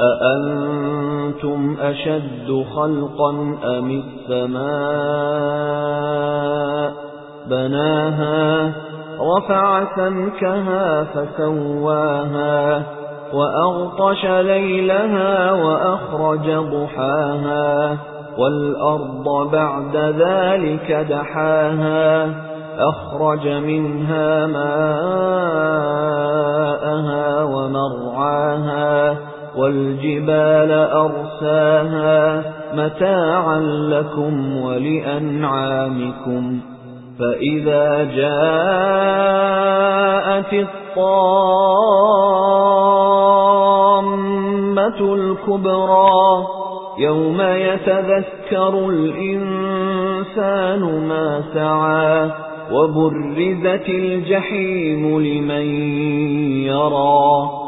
أَأَنتُمْ أَشَدُّ خَلْقًا أَمِ السَّمَاءُ بَنَاهَا رَفَعَ سَمْكَهَا فَسَوَّاهَا وَأَغْطَشَ لَيْلَهَا وَأَخْرَجَ ضُحَاهَا وَالْأَرْضَ بَعْدَ ذَلِكَ دَحَاهَا أَخْرَجَ مِنْهَا مَاءَهَا وَمَرْعَاهَا وَالْجِبَالَ أَرْسَاهَا مَتَاعًا لَّكُمْ وَلِأَنْعَامِكُمْ فَإِذَا جَاءَتِ الطَّامَّةُ الْكُبْرَى يَوْمَ يَتَذَكَّرُ الْإِنسَانُ مَا سَعَىٰ وَبُرِّزَتِ الْجَحِيمُ لِمَن يَرَىٰ